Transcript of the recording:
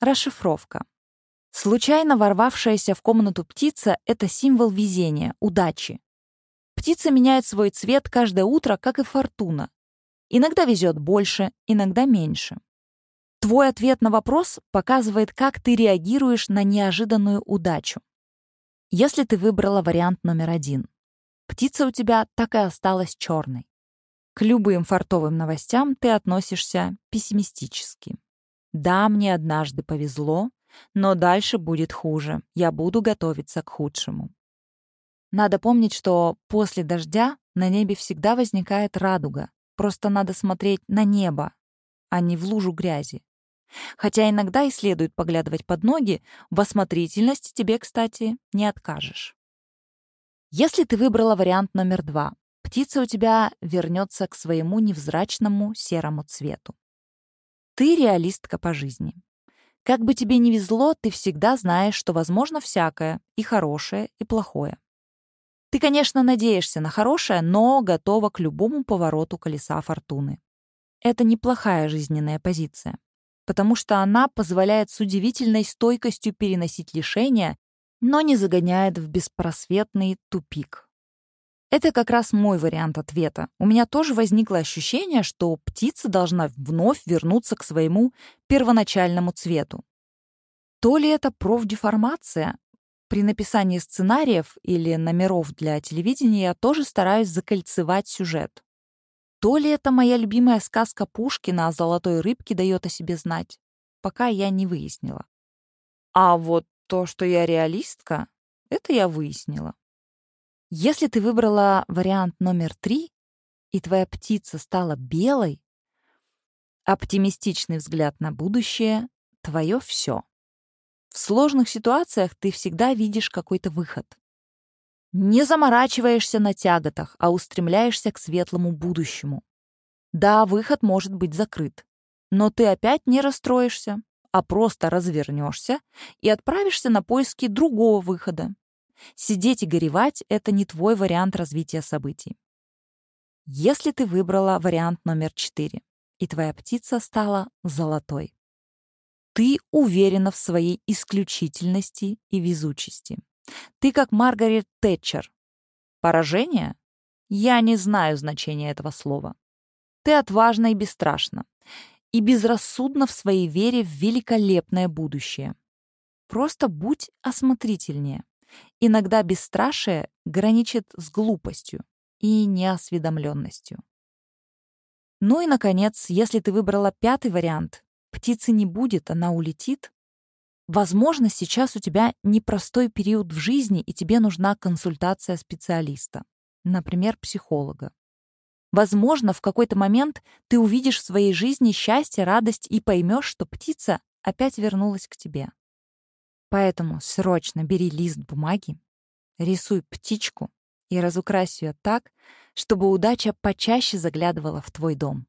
Расшифровка. Случайно ворвавшаяся в комнату птица — это символ везения, удачи. Птица меняет свой цвет каждое утро, как и фортуна. Иногда везет больше, иногда меньше. Твой ответ на вопрос показывает, как ты реагируешь на неожиданную удачу. Если ты выбрала вариант номер один, птица у тебя так и осталась черной. К любым фартовым новостям ты относишься пессимистически. Да, мне однажды повезло, но дальше будет хуже. Я буду готовиться к худшему. Надо помнить, что после дождя на небе всегда возникает радуга. Просто надо смотреть на небо, а не в лужу грязи. Хотя иногда и следует поглядывать под ноги, в осмотрительности тебе, кстати, не откажешь. Если ты выбрала вариант номер два, птица у тебя вернется к своему невзрачному серому цвету. Ты реалистка по жизни. Как бы тебе ни везло, ты всегда знаешь, что возможно всякое, и хорошее, и плохое. Ты, конечно, надеешься на хорошее, но готова к любому повороту колеса фортуны. Это неплохая жизненная позиция, потому что она позволяет с удивительной стойкостью переносить лишения, но не загоняет в беспросветный тупик. Это как раз мой вариант ответа. У меня тоже возникло ощущение, что птица должна вновь вернуться к своему первоначальному цвету. То ли это профдеформация? При написании сценариев или номеров для телевидения я тоже стараюсь закольцевать сюжет. То ли это моя любимая сказка Пушкина о золотой рыбке дает о себе знать, пока я не выяснила. А вот то, что я реалистка, это я выяснила. Если ты выбрала вариант номер три, и твоя птица стала белой, оптимистичный взгляд на будущее — твое все. В сложных ситуациях ты всегда видишь какой-то выход. Не заморачиваешься на тяготах, а устремляешься к светлому будущему. Да, выход может быть закрыт, но ты опять не расстроишься, а просто развернешься и отправишься на поиски другого выхода. Сидеть и горевать — это не твой вариант развития событий. Если ты выбрала вариант номер четыре, и твоя птица стала золотой, ты уверена в своей исключительности и везучести. Ты как Маргарет Тэтчер. Поражение? Я не знаю значения этого слова. Ты отважна и бесстрашна. И безрассудна в своей вере в великолепное будущее. Просто будь осмотрительнее. Иногда бесстрашие граничит с глупостью и неосведомленностью. Ну и, наконец, если ты выбрала пятый вариант, птицы не будет, она улетит, возможно, сейчас у тебя непростой период в жизни, и тебе нужна консультация специалиста, например, психолога. Возможно, в какой-то момент ты увидишь в своей жизни счастье, радость и поймешь, что птица опять вернулась к тебе. Поэтому срочно бери лист бумаги, рисуй птичку и разукрась ее так, чтобы удача почаще заглядывала в твой дом.